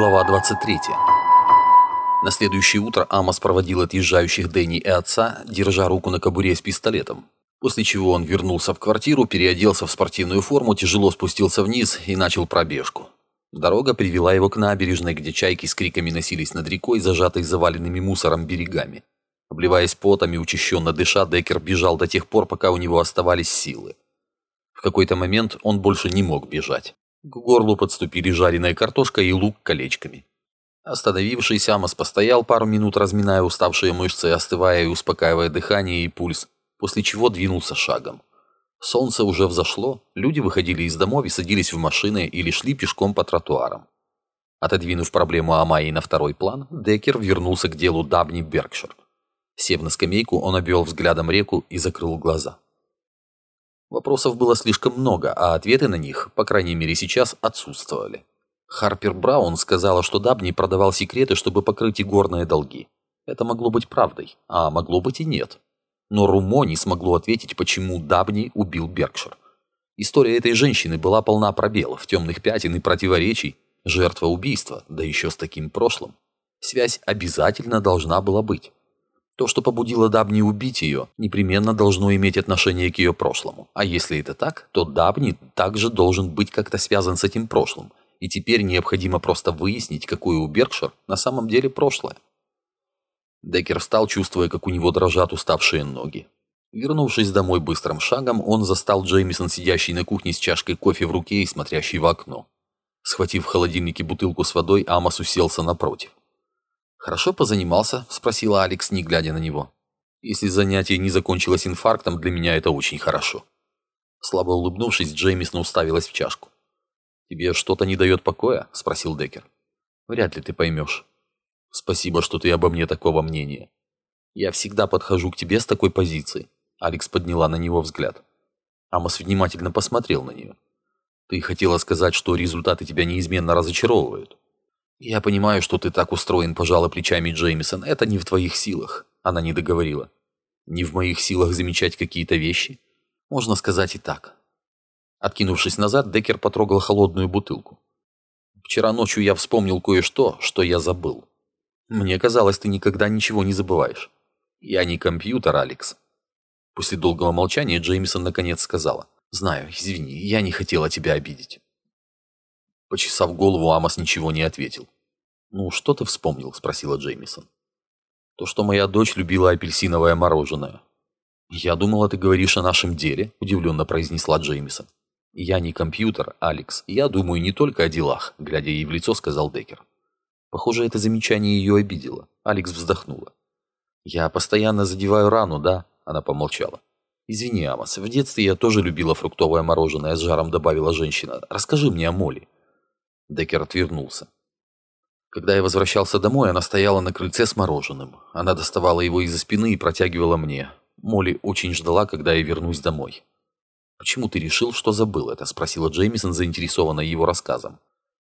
Глава 23. На следующее утро Амос проводил отъезжающих Дэнни и отца, держа руку на кобуре с пистолетом. После чего он вернулся в квартиру, переоделся в спортивную форму, тяжело спустился вниз и начал пробежку. Дорога привела его к набережной, где чайки с криками носились над рекой, зажатой заваленными мусором берегами. Обливаясь потом и учащенно дыша, Деккер бежал до тех пор, пока у него оставались силы. В какой-то момент он больше не мог бежать. К горлу подступили жареная картошка и лук колечками. Остановившись, Амос постоял пару минут, разминая уставшие мышцы, остывая и успокаивая дыхание и пульс, после чего двинулся шагом. Солнце уже взошло, люди выходили из домов и садились в машины или шли пешком по тротуарам. Отодвинув проблему Амайи на второй план, Деккер вернулся к делу Дабни Беркшир. Сев на скамейку, он обвел взглядом реку и закрыл глаза. Вопросов было слишком много, а ответы на них, по крайней мере сейчас, отсутствовали. Харпер Браун сказала, что Дабни продавал секреты, чтобы покрыть игорные долги. Это могло быть правдой, а могло быть и нет. Но Румо не смогло ответить, почему Дабни убил Беркшир. История этой женщины была полна пробелов, темных пятен и противоречий, жертва убийства, да еще с таким прошлым. Связь обязательно должна была быть. То, что побудило Дабни убить ее, непременно должно иметь отношение к ее прошлому. А если это так, то Дабни также должен быть как-то связан с этим прошлым. И теперь необходимо просто выяснить, какое у Беркшир на самом деле прошлое. Деккер встал, чувствуя, как у него дрожат уставшие ноги. Вернувшись домой быстрым шагом, он застал Джеймисон, сидящий на кухне с чашкой кофе в руке и смотрящий в окно. Схватив в холодильнике бутылку с водой, Амос уселся напротив. «Хорошо позанимался?» – спросила Алекс, не глядя на него. «Если занятие не закончилось инфарктом, для меня это очень хорошо». Слабо улыбнувшись, Джеймисон уставилась в чашку. «Тебе что-то не дает покоя?» – спросил Деккер. «Вряд ли ты поймешь». «Спасибо, что ты обо мне такого мнения. Я всегда подхожу к тебе с такой позиции». Алекс подняла на него взгляд. Амос внимательно посмотрел на нее. «Ты хотела сказать, что результаты тебя неизменно разочаровывают?» «Я понимаю, что ты так устроен, пожала плечами Джеймисон. Это не в твоих силах», — она не договорила. «Не в моих силах замечать какие-то вещи? Можно сказать и так». Откинувшись назад, Деккер потрогал холодную бутылку. «Вчера ночью я вспомнил кое-что, что я забыл. Мне казалось, ты никогда ничего не забываешь. Я не компьютер, Алекс». После долгого молчания Джеймисон наконец сказала. «Знаю, извини, я не хотела тебя обидеть». Почесав голову, Амос ничего не ответил. «Ну, что ты вспомнил?» – спросила Джеймисон. «То, что моя дочь любила апельсиновое мороженое». «Я думала, ты говоришь о нашем деле», – удивленно произнесла Джеймисон. «Я не компьютер, Алекс. Я думаю не только о делах», – глядя ей в лицо, сказал Деккер. Похоже, это замечание ее обидело. Алекс вздохнула. «Я постоянно задеваю рану, да?» – она помолчала. «Извини, Амос, в детстве я тоже любила фруктовое мороженое», – с жаром добавила женщина. «Расскажи мне о Молли». Деккер отвернулся. Когда я возвращался домой, она стояла на крыльце с мороженым. Она доставала его из-за спины и протягивала мне. Молли очень ждала, когда я вернусь домой. «Почему ты решил, что забыл это?» – спросила Джеймисон, заинтересованная его рассказом.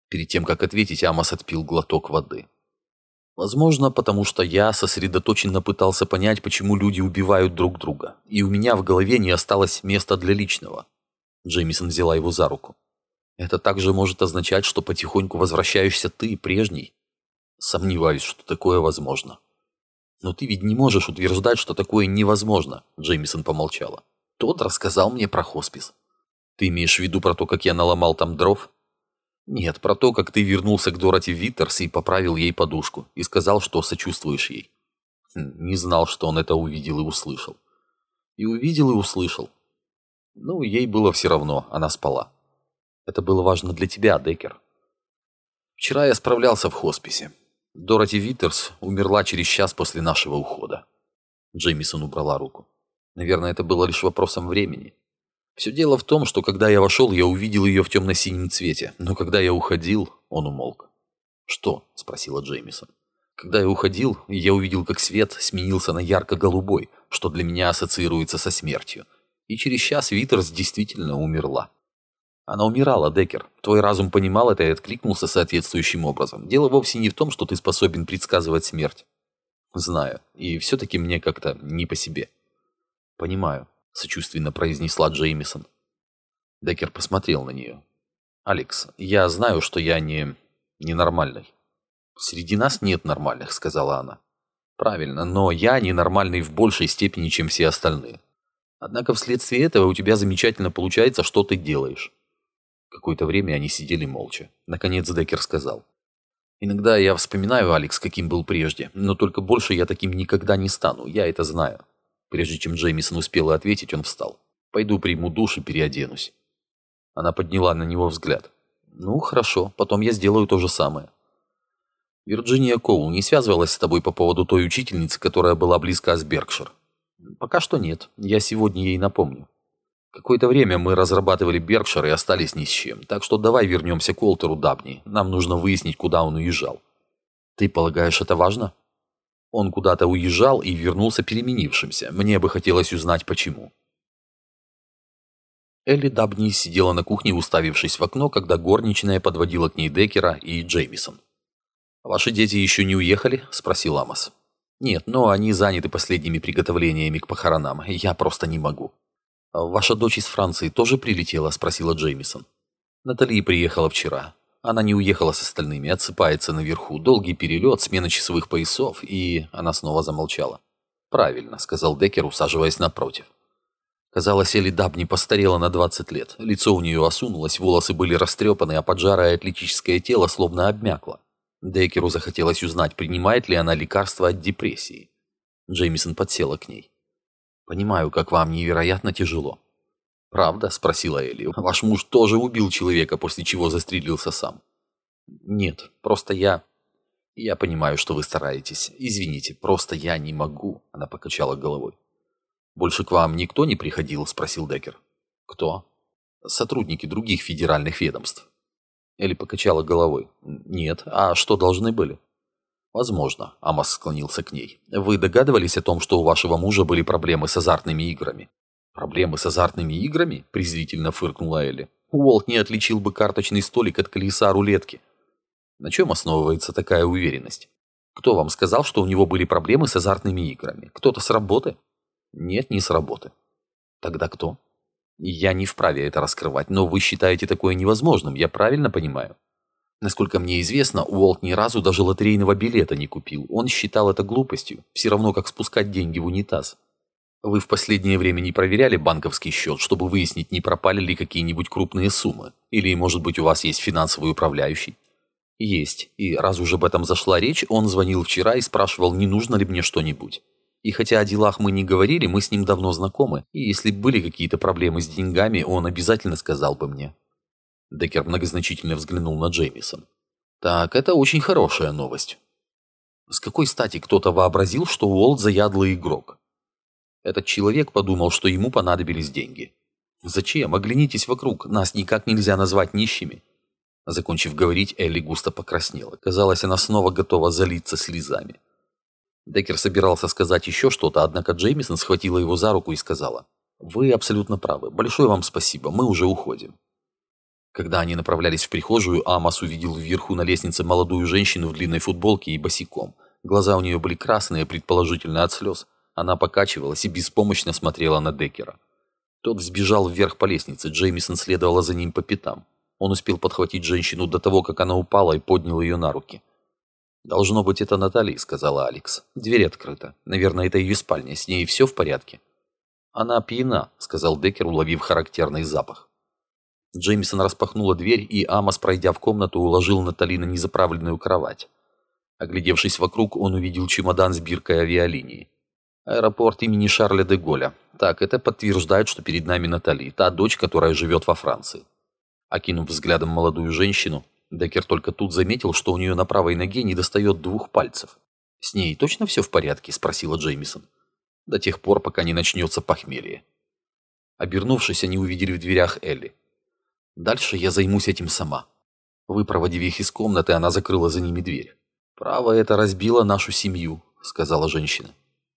Перед тем, как ответить, Амос отпил глоток воды. Возможно, потому что я сосредоточенно пытался понять, почему люди убивают друг друга, и у меня в голове не осталось места для личного. Джеймисон взяла его за руку. Это также может означать, что потихоньку возвращаешься ты, прежний. Сомневаюсь, что такое возможно. Но ты ведь не можешь утверждать, что такое невозможно, Джеймисон помолчала. Тот рассказал мне про хоспис. Ты имеешь в виду про то, как я наломал там дров? Нет, про то, как ты вернулся к Дороти Виттерс и поправил ей подушку, и сказал, что сочувствуешь ей. Хм, не знал, что он это увидел и услышал. И увидел, и услышал. Ну, ей было все равно, она спала. Это было важно для тебя, Деккер. Вчера я справлялся в хосписе. Дороти Виттерс умерла через час после нашего ухода. Джеймисон убрала руку. Наверное, это было лишь вопросом времени. Все дело в том, что когда я вошел, я увидел ее в темно-синем цвете, но когда я уходил, он умолк. «Что?» – спросила Джеймисон. Когда я уходил, я увидел, как свет сменился на ярко-голубой, что для меня ассоциируется со смертью. И через час Виттерс действительно умерла. Она умирала, Деккер. Твой разум понимал это и откликнулся соответствующим образом. Дело вовсе не в том, что ты способен предсказывать смерть. Знаю. И все-таки мне как-то не по себе. Понимаю, сочувственно произнесла Джеймисон. Деккер посмотрел на нее. «Алекс, я знаю, что я не... Ненормальный. «Среди нас нет нормальных», — сказала она. «Правильно, но я ненормальный в большей степени, чем все остальные. Однако вследствие этого у тебя замечательно получается, что ты делаешь». Какое-то время они сидели молча. Наконец Деккер сказал. «Иногда я вспоминаю, Алекс, каким был прежде, но только больше я таким никогда не стану, я это знаю». Прежде чем Джеймисон успел ответить, он встал. «Пойду приму душ и переоденусь». Она подняла на него взгляд. «Ну, хорошо, потом я сделаю то же самое». Вирджиния Коул не связывалась с тобой по поводу той учительницы, которая была близка с Беркшир? Пока что нет. Я сегодня ей напомню. Какое-то время мы разрабатывали Беркшир и остались ни с чем. Так что давай вернемся к Уолтеру Дабни. Нам нужно выяснить, куда он уезжал. Ты полагаешь, это важно? Он куда-то уезжал и вернулся переменившимся. Мне бы хотелось узнать, почему. Элли Дабни сидела на кухне, уставившись в окно, когда горничная подводила к ней Деккера и Джеймисон. «Ваши дети еще не уехали?» – спросил Амос. «Нет, но они заняты последними приготовлениями к похоронам. Я просто не могу». «Ваша дочь из Франции тоже прилетела?» – спросила Джеймисон. «Натали приехала вчера. Она не уехала с остальными, отсыпается наверху. Долгий перелет, смена часовых поясов, и...» Она снова замолчала. «Правильно», – сказал Деккер, усаживаясь напротив. Казалось, Элли Дабни постарела на 20 лет. Лицо у нее осунулось, волосы были растрепаны, а поджарое атлетическое тело словно обмякло. Деккеру захотелось узнать, принимает ли она лекарства от депрессии. Джеймисон подсела к ней. «Понимаю, как вам невероятно тяжело». «Правда?» – спросила Элли. «Ваш муж тоже убил человека, после чего застрелился сам». «Нет, просто я...» «Я понимаю, что вы стараетесь. Извините, просто я не могу», – она покачала головой. «Больше к вам никто не приходил?» – спросил Деккер. «Кто?» «Сотрудники других федеральных ведомств». Элли покачала головой. «Нет. А что должны были?» «Возможно», — Амос склонился к ней. «Вы догадывались о том, что у вашего мужа были проблемы с азартными играми?» «Проблемы с азартными играми?» — презрительно фыркнула Элли. «Уолт не отличил бы карточный столик от колеса рулетки». На чем основывается такая уверенность? Кто вам сказал, что у него были проблемы с азартными играми? Кто-то с работы? Нет, не с работы. Тогда кто? Я не вправе это раскрывать, но вы считаете такое невозможным, я правильно понимаю? Насколько мне известно, Уолт ни разу даже лотерейного билета не купил. Он считал это глупостью, все равно как спускать деньги в унитаз. Вы в последнее время не проверяли банковский счет, чтобы выяснить, не пропали ли какие-нибудь крупные суммы? Или, может быть, у вас есть финансовый управляющий? Есть. И раз уже об этом зашла речь, он звонил вчера и спрашивал, не нужно ли мне что-нибудь. И хотя о делах мы не говорили, мы с ним давно знакомы, и если были какие-то проблемы с деньгами, он обязательно сказал бы мне. Деккер многозначительно взглянул на Джеймисон. Так, это очень хорошая новость. С какой стати кто-то вообразил, что Уолт заядлый игрок? Этот человек подумал, что ему понадобились деньги. Зачем? Оглянитесь вокруг, нас никак нельзя назвать нищими. Закончив говорить, Элли густо покраснела. Казалось, она снова готова залиться слезами. Деккер собирался сказать еще что-то, однако Джеймисон схватила его за руку и сказала, «Вы абсолютно правы. Большое вам спасибо. Мы уже уходим». Когда они направлялись в прихожую, Амос увидел вверху на лестнице молодую женщину в длинной футболке и босиком. Глаза у нее были красные, предположительно от слез. Она покачивалась и беспомощно смотрела на Деккера. Тот взбежал вверх по лестнице, Джеймисон следовала за ним по пятам. Он успел подхватить женщину до того, как она упала и поднял ее на руки. «Должно быть, это Натали», — сказала Алекс. «Дверь открыта. Наверное, это ее спальня. С ней все в порядке». «Она пьяна», — сказал Деккер, уловив характерный запах. Джеймисон распахнула дверь, и Амос, пройдя в комнату, уложил Натали на незаправленную кровать. Оглядевшись вокруг, он увидел чемодан с биркой авиалинии. Аэропорт имени Шарля де Голля. Так, это подтверждает, что перед нами Натали, та дочь, которая живет во Франции. Окинув взглядом молодую женщину, Деккер только тут заметил, что у нее на правой ноге не достает двух пальцев. «С ней точно все в порядке?» – спросила Джеймисон. «До тех пор, пока не начнется похмелье». Обернувшись, они увидели в дверях Элли. «Дальше я займусь этим сама». Выпроводив их из комнаты, она закрыла за ними дверь. «Право это разбило нашу семью», – сказала женщина.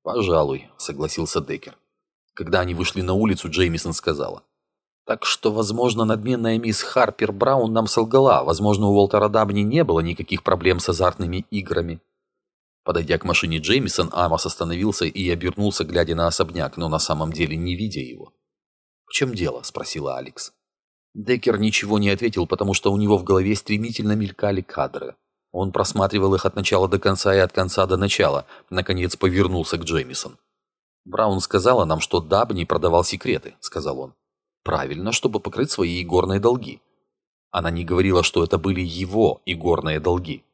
«Пожалуй», – согласился Деккер. Когда они вышли на улицу, Джеймисон сказала. Так что, возможно, надменная мисс Харпер Браун нам солгала. Возможно, у Уолтера Дабни не было никаких проблем с азартными играми. Подойдя к машине Джеймисон, Амос остановился и обернулся, глядя на особняк, но на самом деле не видя его. «В чем дело?» – спросила Алекс. Деккер ничего не ответил, потому что у него в голове стремительно мелькали кадры. Он просматривал их от начала до конца и от конца до начала. Наконец повернулся к Джеймисон. «Браун сказала нам, что Дабни продавал секреты», — сказал он. «Правильно, чтобы покрыть свои игорные долги». Она не говорила, что это были его игорные долги.